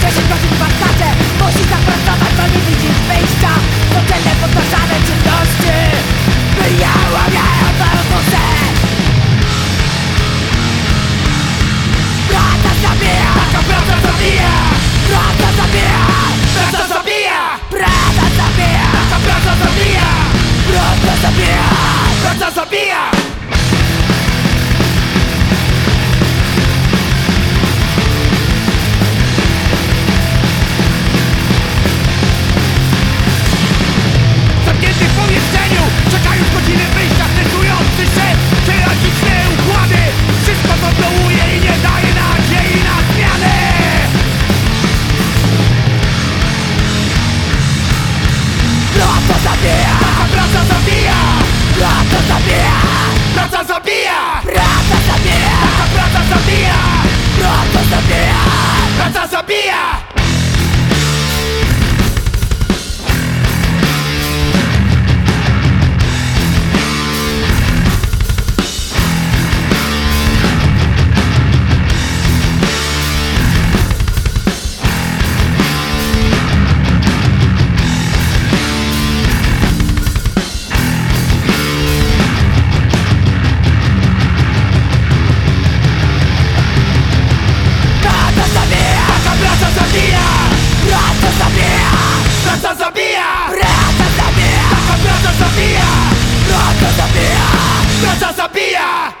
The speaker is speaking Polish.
Chcesz Musisz zapracować, bo nie widzisz wyjścia. Codzienne powtarzane czynności. Wyjęła mnie od warunków praca zabija zabija. Praca zabija zabija. Praca zabija zabija. tabia